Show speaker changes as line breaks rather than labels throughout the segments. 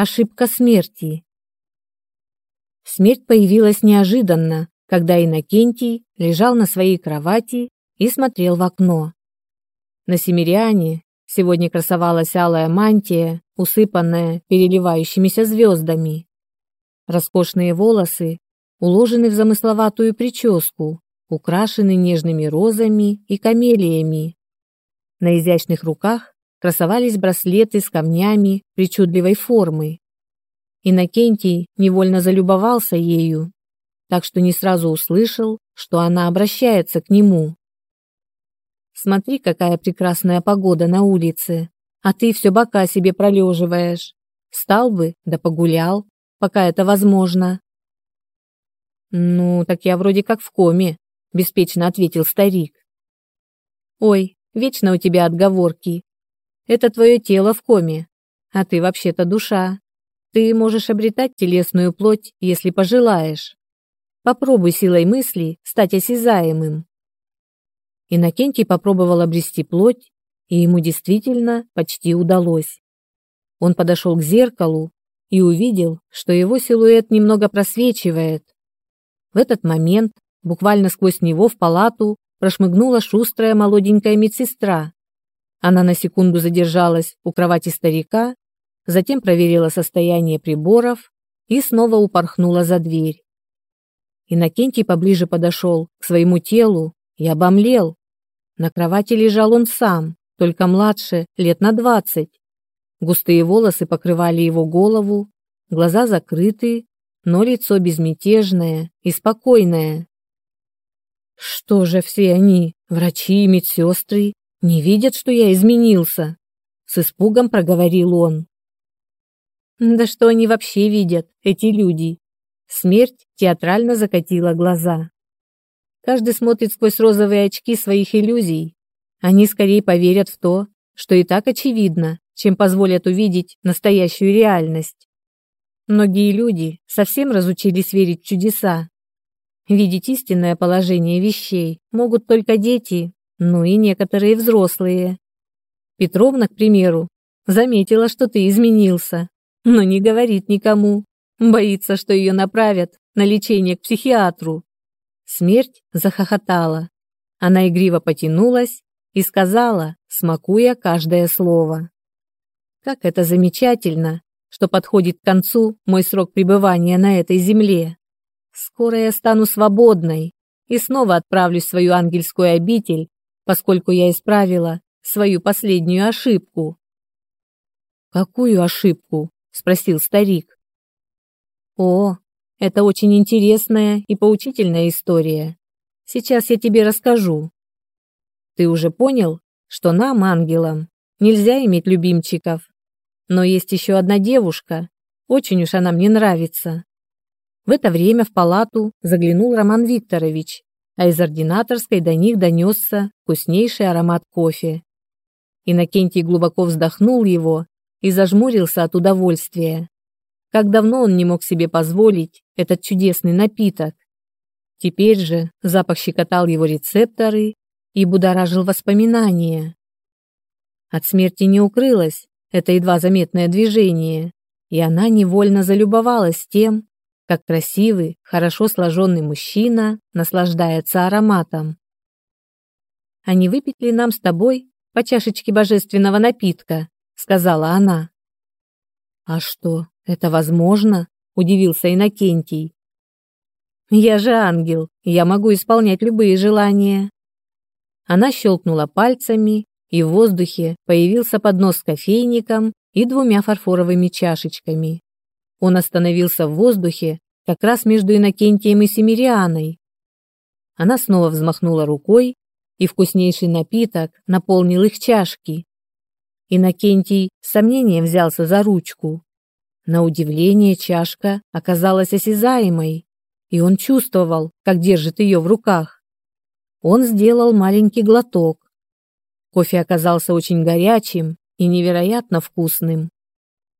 Ошибка смерти. Смерть появилась неожиданно, когда Иннокентий лежал на своей кровати и смотрел в окно. На Семириане сегодня красовалась алая мантия, усыпанная переливающимися звездами. Роскошные волосы уложены в замысловатую прическу, украшены нежными розами и камелиями. На изящных руках красовались браслеты с камнями причудливой формы. Иннокентий невольно залюбовался ею, так что не сразу услышал, что она обращается к нему. «Смотри, какая прекрасная погода на улице, а ты все бока себе пролеживаешь. Встал бы, да погулял, пока это возможно». «Ну, так я вроде как в коме», — беспечно ответил старик. «Ой, вечно у тебя отговорки. Это твое тело в коме, а ты вообще-то душа. Ты можешь обретать телесную плоть, если пожелаешь. Попробуй силой мысли стать осязаемым». Иннокентий попробовал обрести плоть, и ему действительно почти удалось. Он подошел к зеркалу и увидел, что его силуэт немного просвечивает. В этот момент Буквально сквозь него в палату прошмыгнула шустрая молоденькая медсестра. Она на секунду задержалась у кровати старика, затем проверила состояние приборов и снова упорхнула за дверь. Иннокентий поближе подошел к своему телу и обомлел. На кровати лежал он сам, только младше, лет на двадцать. Густые волосы покрывали его голову, глаза закрыты, но лицо безмятежное и спокойное. Что же все они, врачи и медсестры, не видят, что я изменился? С испугом проговорил он. Да что они вообще видят, эти люди? Смерть театрально закатила глаза. Каждый смотрит сквозь розовые очки своих иллюзий. Они скорее поверят в то, что и так очевидно, чем позволят увидеть настоящую реальность. Многие люди совсем разучились верить в чудеса, Видеть истинное положение вещей могут только дети, ну и некоторые взрослые. Петровна, к примеру, заметила, что ты изменился, но не говорит никому. Боится, что ее направят на лечение к психиатру. Смерть захохотала. Она игриво потянулась и сказала, смакуя каждое слово. Как это замечательно, что подходит к концу мой срок пребывания на этой земле. Скоро я стану свободной и снова отправлюсь в свою ангельскую обитель, поскольку я исправила свою последнюю ошибку. Какую ошибку? спросил старик. О, это очень интересная и поучительная история. Сейчас я тебе расскажу. Ты уже понял, что нам, ангелам, нельзя иметь любимчиков. Но есть еще одна девушка. Очень уж она мне нравится. В это время в палату заглянул Роман Викторович, а из ординаторской до них донесся вкуснейший аромат кофе. Иннокентий глубоко вздохнул его и зажмурился от удовольствия. Как давно он не мог себе позволить этот чудесный напиток. Теперь же запах щекотал его рецепторы и будоражил воспоминания. От смерти не укрылось это едва заметное движение, и она невольно залюбовалась тем, как красивый, хорошо сложенный мужчина наслаждается ароматом. «А не выпить ли нам с тобой по чашечке божественного напитка?» — сказала она. «А что, это возможно?» — удивился Иннокентий. «Я же ангел, я могу исполнять любые желания». Она щелкнула пальцами, и в воздухе появился поднос с кофейником и двумя фарфоровыми чашечками. Он остановился в воздухе, как раз между Иннокентием и Семирианой. Она снова взмахнула рукой, и вкуснейший напиток наполнил их чашки. Иннокентий с сомнением взялся за ручку. На удивление чашка оказалась осязаемой, и он чувствовал, как держит ее в руках. Он сделал маленький глоток. Кофе оказался очень горячим и невероятно вкусным.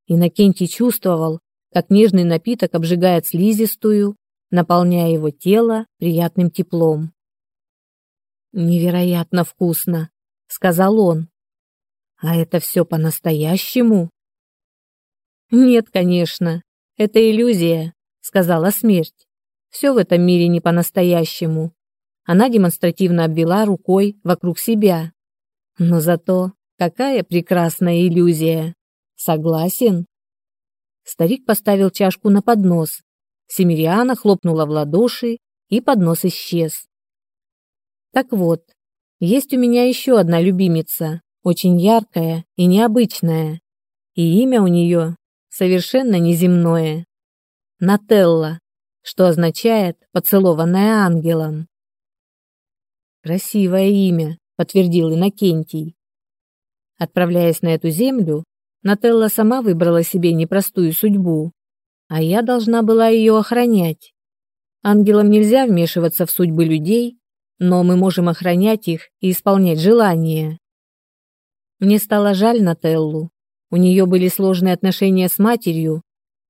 Иннокентий чувствовал, как нежный напиток обжигает слизистую, наполняя его тело приятным теплом. «Невероятно вкусно», — сказал он. «А это все по-настоящему?» Нет, конечно, это иллюзия, сказала смерть. Все в этом мире не по-настоящему. Она демонстративно обвела рукой вокруг себя. Но зато какая прекрасная иллюзия. Согласен? Старик поставил чашку на поднос. Семириана хлопнула в ладоши, и поднос исчез. Так вот, есть у меня еще одна любимица, очень яркая и необычная. И имя у нее совершенно неземное. Нателла, что означает «поцелованная ангелом». «Красивое имя», — подтвердил Иннокентий. Отправляясь на эту землю, Нателла сама выбрала себе непростую судьбу, а я должна была ее охранять. Ангелам нельзя вмешиваться в судьбы людей, но мы можем охранять их и исполнять желания. Мне стало жаль Нателлу. У нее были сложные отношения с матерью,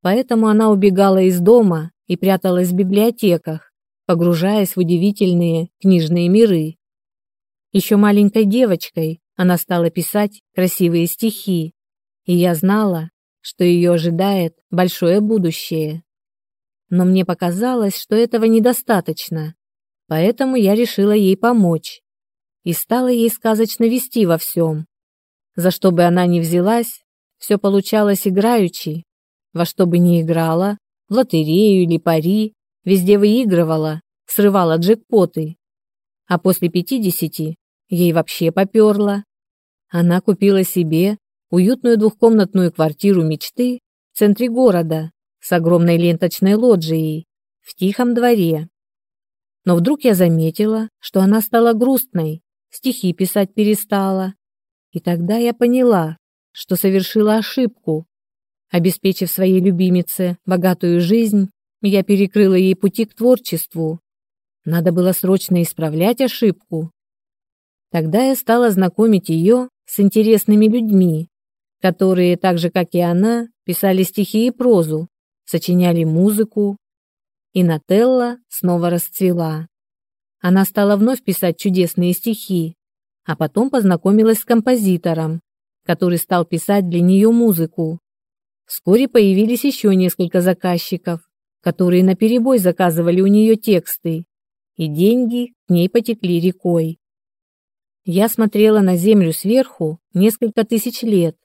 поэтому она убегала из дома и пряталась в библиотеках, погружаясь в удивительные книжные миры. Еще маленькой девочкой она стала писать красивые стихи, и я знала, что ее ожидает большое будущее. Но мне показалось, что этого недостаточно, поэтому я решила ей помочь и стала ей сказочно вести во всем. За что бы она ни взялась, все получалось играючи, во что бы ни играла, в лотерею или пари, везде выигрывала, срывала джекпоты. А после пятидесяти ей вообще поперло. Она купила себе уютную двухкомнатную квартиру мечты в центре города с огромной ленточной лоджией в тихом дворе. Но вдруг я заметила, что она стала грустной, стихи писать перестала. И тогда я поняла, что совершила ошибку. Обеспечив своей любимице богатую жизнь, я перекрыла ей пути к творчеству. Надо было срочно исправлять ошибку. Тогда я стала знакомить ее с интересными людьми, которые, так же как и она, писали стихи и прозу, сочиняли музыку. И Нателла снова расцвела. Она стала вновь писать чудесные стихи, а потом познакомилась с композитором, который стал писать для нее музыку. Вскоре появились еще несколько заказчиков, которые наперебой заказывали у нее тексты, и деньги к ней потекли рекой. Я смотрела на землю сверху несколько тысяч лет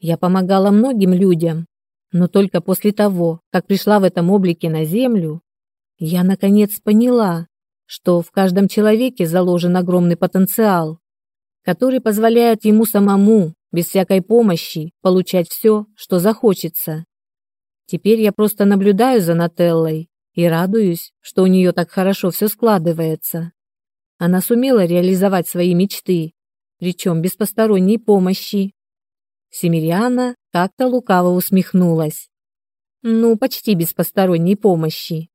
я помогала многим людям, но только после того, как пришла в этом облике на землю, я наконец поняла, что в каждом человеке заложен огромный потенциал, который позволяет ему самому, без всякой помощи, получать все, что захочется. Теперь я просто наблюдаю за Нателлой и радуюсь, что у нее так хорошо все складывается. Она сумела реализовать свои мечты, причем без посторонней помощи. Семириана как-то лукаво усмехнулась. Ну, почти без посторонней помощи.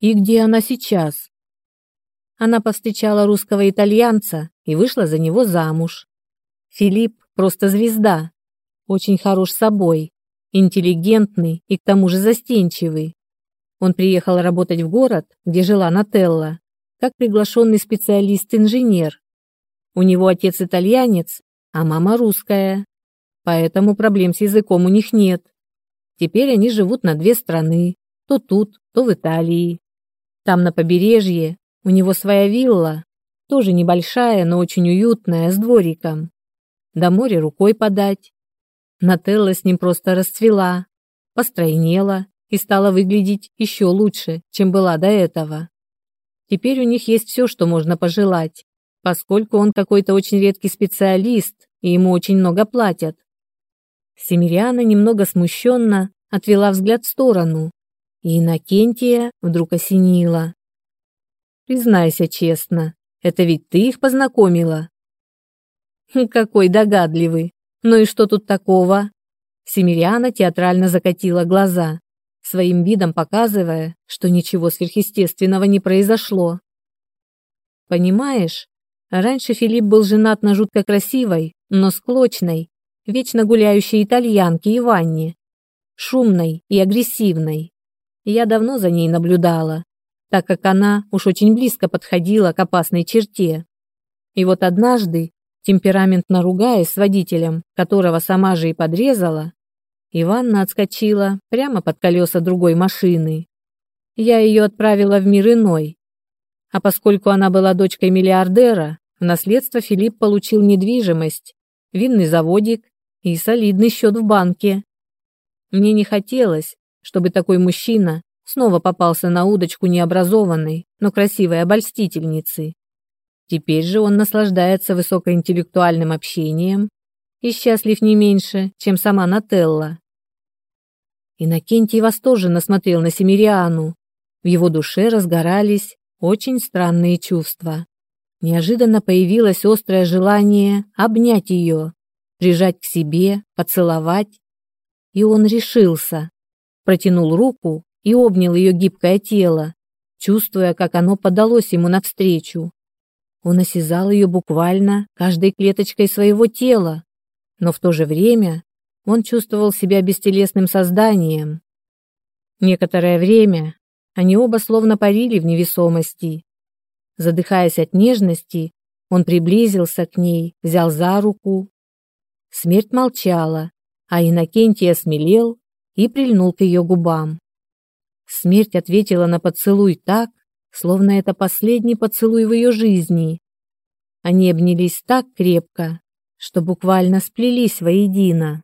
И где она сейчас? Она повстречала русского итальянца и вышла за него замуж. Филипп просто звезда. Очень хорош собой, интеллигентный и к тому же застенчивый. Он приехал работать в город, где жила Нателла, как приглашенный специалист-инженер. У него отец итальянец, а мама русская. Поэтому проблем с языком у них нет. Теперь они живут на две страны, то тут, то в Италии. Там на побережье у него своя вилла, тоже небольшая, но очень уютная, с двориком. До моря рукой подать. Нателла с ним просто расцвела, постройнела и стала выглядеть еще лучше, чем была до этого. Теперь у них есть все, что можно пожелать поскольку он какой-то очень редкий специалист, и ему очень много платят. Семириана немного смущенно отвела взгляд в сторону, и Иннокентия вдруг осенила. «Признайся честно, это ведь ты их познакомила?» «Какой догадливый! Ну и что тут такого?» Семириана театрально закатила глаза, своим видом показывая, что ничего сверхъестественного не произошло. «Понимаешь, Раньше Филипп был женат на жутко красивой, но склочной, вечно гуляющей итальянке Иванне, шумной и агрессивной. Я давно за ней наблюдала, так как она уж очень близко подходила к опасной черте. И вот однажды, темпераментно ругаясь с водителем, которого сама же и подрезала, Иванна отскочила прямо под колеса другой машины. Я ее отправила в мир иной. А поскольку она была дочкой миллиардера, в наследство Филипп получил недвижимость, винный заводик и солидный счет в банке. Мне не хотелось, чтобы такой мужчина снова попался на удочку необразованной, но красивой обольстительницы. Теперь же он наслаждается высокоинтеллектуальным общением и счастлив не меньше, чем сама Нателла. Иннокентий восторженно смотрел на Семириану. В его душе разгорались очень странные чувства. Неожиданно появилось острое желание обнять ее, прижать к себе, поцеловать. И он решился. Протянул руку и обнял ее гибкое тело, чувствуя, как оно подалось ему навстречу. Он осязал ее буквально каждой клеточкой своего тела, но в то же время он чувствовал себя бестелесным созданием. Некоторое время они оба словно парили в невесомости. Задыхаясь от нежности, он приблизился к ней, взял за руку. Смерть молчала, а Иннокентий осмелел и прильнул к ее губам. Смерть ответила на поцелуй так, словно это последний поцелуй в ее жизни. Они обнялись так крепко, что буквально сплелись воедино.